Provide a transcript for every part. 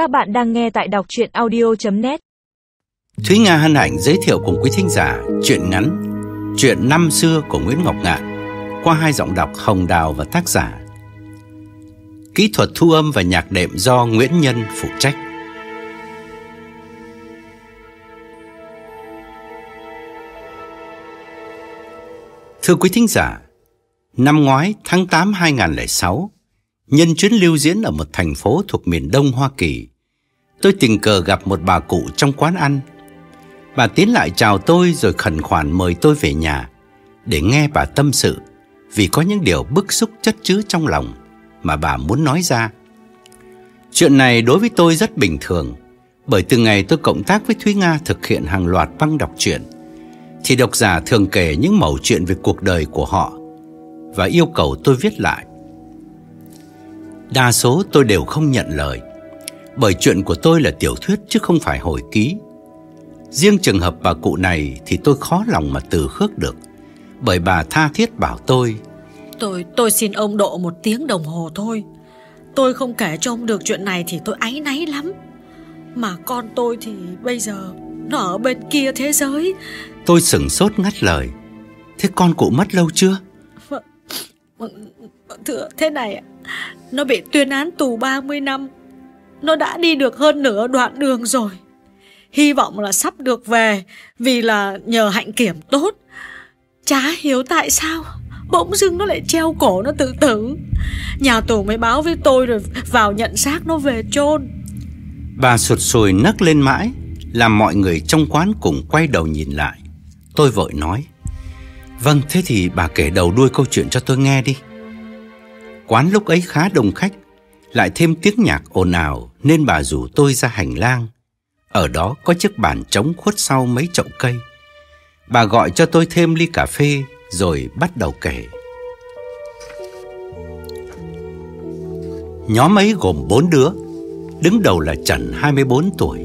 Các bạn đang nghe tại đọc chuyện audio.net Thúy Nga hân hạnh giới thiệu cùng quý thính giả chuyện ngắn Chuyện năm xưa của Nguyễn Ngọc Ngạn qua hai giọng đọc Hồng Đào và tác giả. Kỹ thuật thu âm và nhạc đệm do Nguyễn Nhân phụ trách. Thưa quý thính giả, năm ngoái tháng 8 2006, nhân chuyến lưu diễn ở một thành phố thuộc miền Đông Hoa Kỳ, tôi tình cờ gặp một bà cụ trong quán ăn. Bà tiến lại chào tôi rồi khẩn khoản mời tôi về nhà, để nghe bà tâm sự, vì có những điều bức xúc chất chứa trong lòng mà bà muốn nói ra. Chuyện này đối với tôi rất bình thường, bởi từ ngày tôi cộng tác với Thúy Nga thực hiện hàng loạt băng đọc truyện, thì độc giả thường kể những mẩu chuyện về cuộc đời của họ và yêu cầu tôi viết lại. Đa số tôi đều không nhận lời bởi chuyện của tôi là tiểu thuyết chứ không phải hồi ký. Riêng trường hợp bà cụ này thì tôi khó lòng mà từ khước được. Bởi bà tha thiết bảo tôi Tôi tôi xin ông độ một tiếng đồng hồ thôi. Tôi không kể cho ông được chuyện này thì tôi áy náy lắm. Mà con tôi thì bây giờ Nó ở bên kia thế giới. Tôi sửng sốt ngắt lời. Thế con cụ mất lâu chưa? Thưa thế này ạ. Nó bị tuyên án tù 30 năm nó đã đi được hơn nửa đoạn đường rồi. Hy vọng là sắp được về, Vì là nhờ hạnh kiểm tốt. Chả hiểu tại sao, Bỗng dưng nó lại treo cổ nó tự tử. Nhà tù mới báo với tôi rồi Vào nhận xác nó về chôn. Bà sụt sùi nấc lên mãi, Làm mọi người trong quán cùng quay đầu nhìn lại. Tôi vội nói Vâng thế thì bà kể đầu đuôi câu chuyện cho tôi nghe đi. Quán lúc ấy khá đông khách lại thêm tiếng nhạc ồn ào Nên bà rủ tôi ra hành lang. Ở đó có chiếc bàn trống khuất sau mấy chậu cây. Bà gọi cho tôi thêm ly cà phê, Rồi bắt đầu kể. Nhóm ấy gồm bốn đứa, Đứng đầu là Trần 24 tuổi.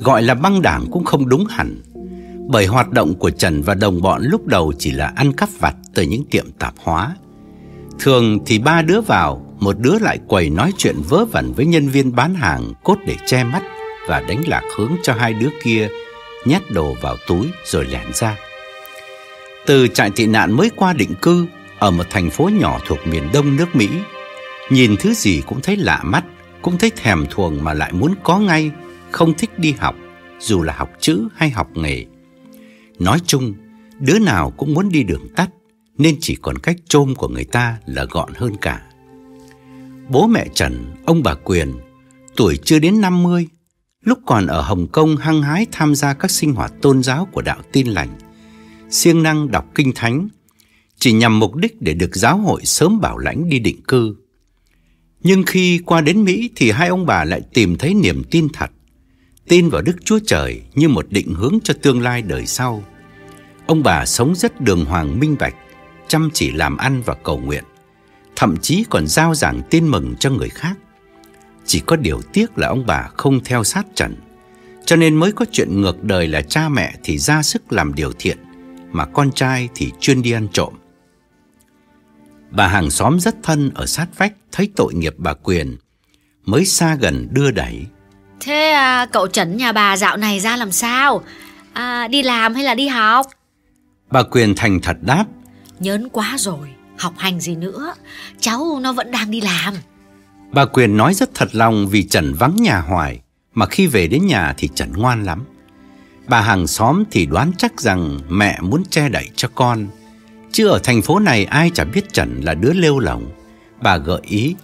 Gọi là băng đảng cũng không đúng hẳn, Bởi hoạt động của Trần và đồng bọn lúc đầu chỉ là ăn cắp vặt từ những tiệm tạp hóa. Thường thì ba đứa vào một đứa lại quầy nói chuyện vớ vẩn với nhân viên bán hàng, Cốt để che mắt Và đánh lạc hướng cho hai đứa kia, Nhét đồ vào túi rồi lẻn ra. Từ trại tị nạn mới qua định cư, Ở một thành phố nhỏ thuộc miền đông nước Mỹ, Nhìn thứ gì cũng thấy lạ mắt, Cũng thấy thèm thuồng mà lại muốn có ngay, Không thích đi học, Dù là học chữ hay học nghề. Nói chung, Đứa nào cũng muốn đi đường tắt, Nên chỉ còn cách trôm của người ta là gọn hơn cả. Bố mẹ Trần, ông bà Quyền Tuổi chưa đến 50 Lúc còn ở Hồng Kông hăng hái tham gia các sinh hoạt tôn giáo của đạo tin lành siêng năng đọc kinh thánh Chỉ nhằm mục đích để được giáo hội sớm bảo lãnh đi định cư nhưng khi qua đến Mỹ thì hai ông bà lại tìm thấy niềm tin thật, tin vào Đức Chúa Trời như một định hướng cho tương lai đời sau. Ông bà sống rất đường hoàng minh bạch, chăm chỉ làm ăn và cầu nguyện, thậm chí còn giao giảng tin mừng cho người khác. Chỉ có điều tiếc là ông bà không theo sát Trần, cho nên mới có chuyện ngược đời là cha mẹ thì ra sức làm điều thiện, mà con trai thì chuyên đi ăn trộm. Bà hàng xóm rất thân ở sát vách thấy tội nghiệp bà Quyền, mới xa gần đưa đẩy. Thế à, cậu Trấn nhà bà dạo này ra làm sao? À, đi làm hay là đi học? Bà Quyền thành thật đáp. Nhớn quá rồi, học hành gì nữa, cháu nó vẫn đang đi làm. Bà Quyền nói rất thật lòng vì Trần vắng nhà hoài, mà khi về đến nhà thì Trần ngoan lắm. Bà hàng xóm thì đoán chắc rằng mẹ muốn che đậy cho con, Chứ ở thành phố này ai chả biết Trần là đứa lêu lỏng Bà gợi ý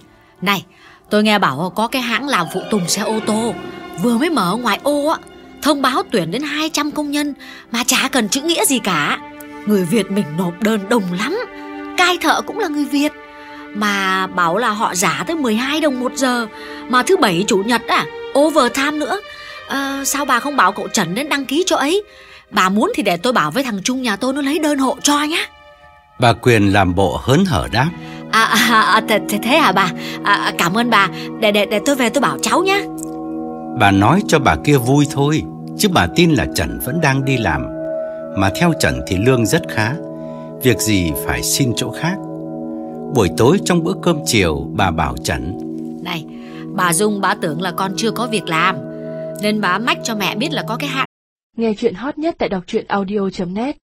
Này tôi nghe bảo có cái hãng làm phụ tùng xe ô tô Vừa mới mở ngoài ô á Thông báo tuyển đến 200 công nhân Mà chả cần chữ nghĩa gì cả Người Việt mình nộp đơn đồng lắm Cai thợ cũng là người Việt Mà bảo là họ giả tới 12 đồng một giờ Mà thứ bảy chủ nhật à Overtime nữa. À, Sao bà không bảo cậu Trần đến đăng ký chỗ ấy? Bà muốn thì để tôi bảo với thằng Trung nhà tôi nó lấy đơn hộ cho nhá. Bà Quyền làm bộ hớn hở đáp. À, à, à thế, thế hả bà? À, Cảm ơn bà. Để, để, để tôi về tôi bảo cháu nhé Bà nói cho bà kia vui thôi Chứ bà tin là Trần vẫn đang đi làm. Mà theo Trần thì lương rất khá Việc gì phải xin chỗ khác? Buổi tối trong bữa cơm chiều Bà bảo Trần Này Bà Dung bà tưởng là con chưa có việc làm Nên bà mách cho mẹ biết là có cái hãng Nghe chuyện hot nhất tại đọc truyện audio.net